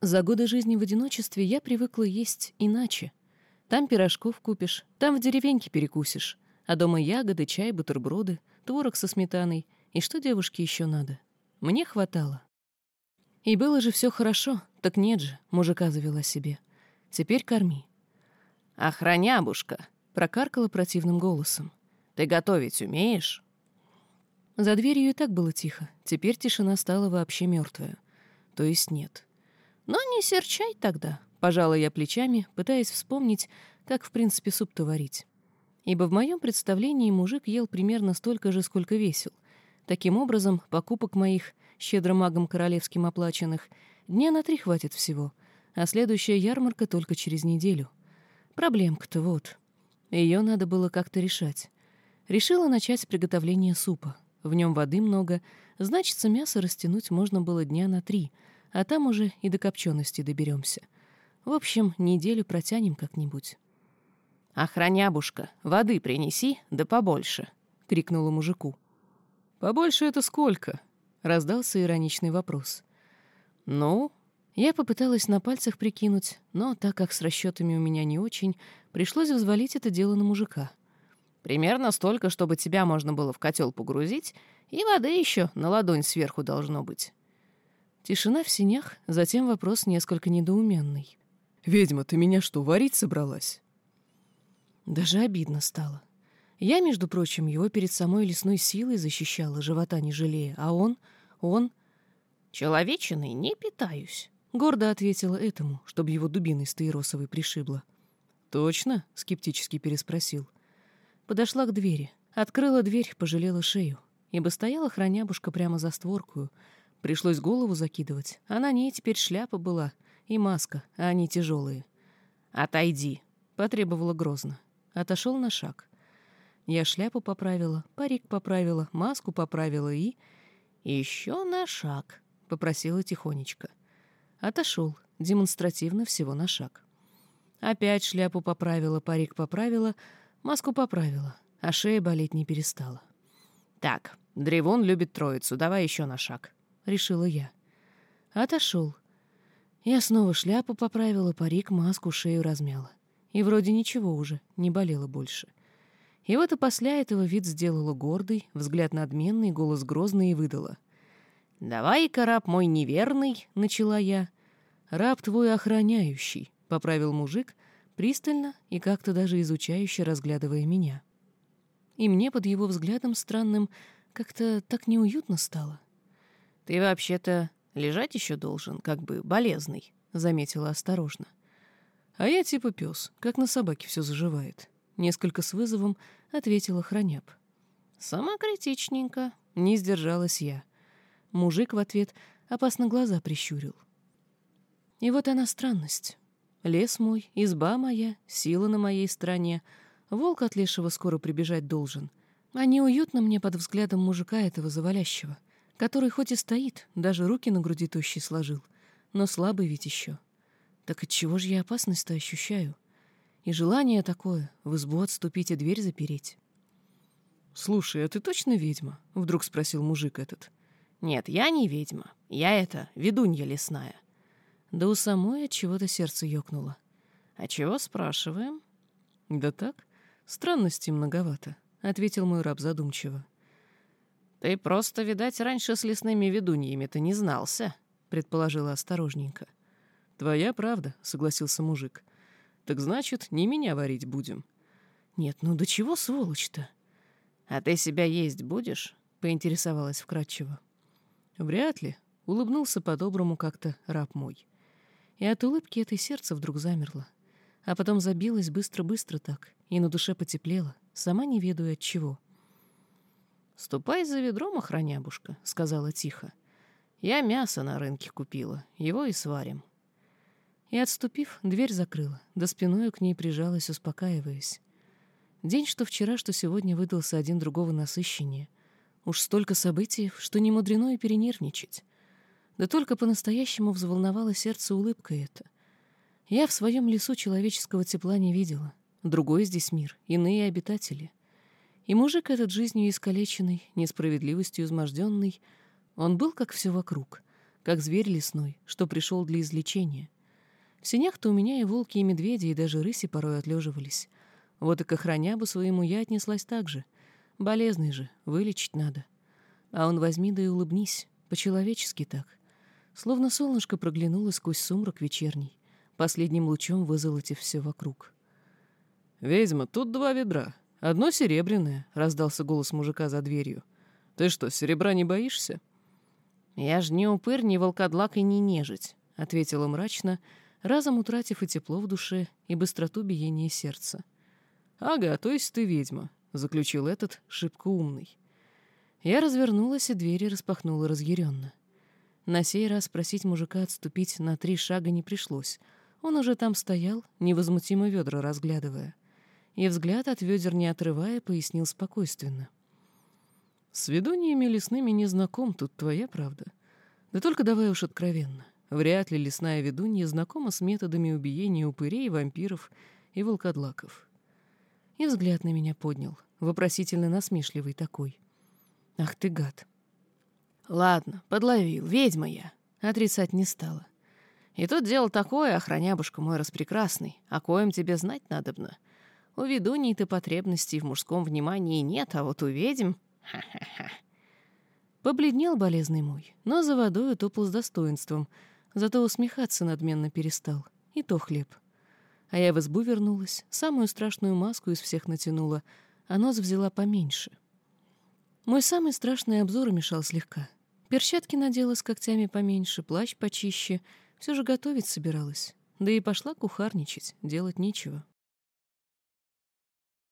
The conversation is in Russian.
За годы жизни в одиночестве я привыкла есть иначе. Там пирожков купишь, там в деревеньке перекусишь, а дома ягоды, чай, бутерброды, творог со сметаной. И что девушке еще надо? Мне хватало. И было же все хорошо, так нет же, мужика завела себе. Теперь корми. «Охранябушка!» — прокаркала противным голосом. «Ты готовить умеешь?» За дверью и так было тихо. Теперь тишина стала вообще мертвая. То есть нет. «Но не серчай тогда», — пожала я плечами, пытаясь вспомнить, как в принципе суп-то варить. Ибо в моем представлении мужик ел примерно столько же, сколько весил. Таким образом, покупок моих, щедро магом королевским оплаченных, дня на три хватит всего, а следующая ярмарка только через неделю. Проблемка-то вот. Ее надо было как-то решать. Решила начать с приготовления супа. В нем воды много, значится, мясо растянуть можно было дня на три — а там уже и до копчености доберемся. В общем, неделю протянем как-нибудь. «Охранябушка, воды принеси, да побольше», — крикнула мужику. «Побольше это сколько?» — раздался ироничный вопрос. «Ну?» Я попыталась на пальцах прикинуть, но так как с расчетами у меня не очень, пришлось взвалить это дело на мужика. «Примерно столько, чтобы тебя можно было в котел погрузить, и воды еще на ладонь сверху должно быть». Тишина в синях, затем вопрос несколько недоуменный. «Ведьма, ты меня что, варить собралась?» Даже обидно стало. Я, между прочим, его перед самой лесной силой защищала, живота не жалея, а он, он... «Человечиной не питаюсь», — гордо ответила этому, чтобы его дубиной стаиросовой пришибло. «Точно?» — скептически переспросил. Подошла к двери, открыла дверь, пожалела шею, ибо стояла хранябушка прямо за створкую, Пришлось голову закидывать, а на ней теперь шляпа была и маска, а они тяжелые. «Отойди», — потребовала грозно. Отошел на шаг. Я шляпу поправила, парик поправила, маску поправила и... «Еще на шаг», — попросила тихонечко. Отошел, демонстративно всего на шаг. Опять шляпу поправила, парик поправила, маску поправила, а шея болеть не перестала. «Так, Древон любит троицу, давай еще на шаг», решила я. Отошел. Я снова шляпу поправила, парик, маску, шею размяла. И вроде ничего уже, не болело больше. И вот и после этого вид сделала гордый, взгляд надменный, голос грозный и выдала. «Давай-ка, раб мой неверный», — начала я. «Раб твой охраняющий», — поправил мужик, пристально и как-то даже изучающе разглядывая меня. И мне под его взглядом странным как-то так неуютно стало. «Ты вообще-то лежать еще должен, как бы болезный», — заметила осторожно. «А я типа пес, как на собаке все заживает», — несколько с вызовом ответила храняб. «Самокритичненько», — не сдержалась я. Мужик в ответ опасно глаза прищурил. И вот она странность. Лес мой, изба моя, сила на моей стороне. Волк от лешего скоро прибежать должен. А неуютно мне под взглядом мужика этого завалящего который хоть и стоит, даже руки на груди тощий сложил, но слабый ведь еще. Так от чего же я опасность-то ощущаю? И желание такое — в избу отступить и дверь запереть. «Слушай, а ты точно ведьма?» — вдруг спросил мужик этот. «Нет, я не ведьма. Я это, ведунья лесная». Да у самой от чего-то сердце ёкнуло. «А чего спрашиваем?» «Да так, странностей многовато», — ответил мой раб задумчиво. «Ты просто, видать, раньше с лесными ведуньями-то не знался», — предположила осторожненько. «Твоя правда», — согласился мужик. «Так значит, не меня варить будем». «Нет, ну до чего сволочь-то?» «А ты себя есть будешь?» — поинтересовалась вкратчиво. «Вряд ли», — улыбнулся по-доброму как-то раб мой. И от улыбки этой сердце вдруг замерло, а потом забилось быстро-быстро так, и на душе потеплело, сама не ведаю от чего. «Ступай за ведром, охранябушка», — сказала тихо. «Я мясо на рынке купила, его и сварим». И, отступив, дверь закрыла, да спиною к ней прижалась, успокаиваясь. День, что вчера, что сегодня, выдался один другого насыщеннее. Уж столько событий, что не мудрено и перенервничать. Да только по-настоящему взволновало сердце улыбка эта. Я в своем лесу человеческого тепла не видела. Другой здесь мир, иные обитатели. И мужик этот жизнью искалеченный, несправедливостью изможденный, он был как все вокруг, как зверь лесной, что пришел для излечения. В синях-то у меня и волки, и медведи, и даже рыси порой отлеживались. Вот и к охранябу своему я отнеслась так же. Болезный же, вылечить надо. А он возьми да и улыбнись, по-человечески так. Словно солнышко проглянуло сквозь сумрак вечерний, последним лучом вызолотив все вокруг. «Ведьма, тут два ведра. Одно серебряное», — раздался голос мужика за дверью. «Ты что, серебра не боишься?» «Я ж не упырь, не волкодлак и не нежить», — ответила мрачно, разом утратив и тепло в душе, и быстроту биения сердца. «Ага, то есть ты ведьма», — заключил этот шибко умный. Я развернулась, и двери распахнула разъяренно. На сей раз просить мужика отступить на три шага не пришлось. Он уже там стоял, невозмутимо ведра разглядывая. И взгляд от ведер не отрывая, пояснил спокойственно. С ведуньями лесными не знаком, тут твоя правда. Да только давай уж откровенно. Вряд ли лесная ведунья знакома с методами убиения упырей, вампиров и волкодлаков. И взгляд на меня поднял, вопросительно насмешливый такой. «Ах ты гад!» «Ладно, подловил, ведьма я», — отрицать не стала. «И тут дело такое, охранябушка мой распрекрасный, о коем тебе знать надобно. У ведуней-то потребностей в мужском внимании нет, а вот у ведьм Ха-ха-ха. Побледнел болезный мой, но за водой утопал с достоинством, зато усмехаться надменно перестал. И то хлеб. А я в избу вернулась, самую страшную маску из всех натянула, а нос взяла поменьше. Мой самый страшный обзор мешал слегка. Перчатки надела с когтями поменьше, плащ почище, все же готовить собиралась. Да и пошла кухарничать, делать нечего.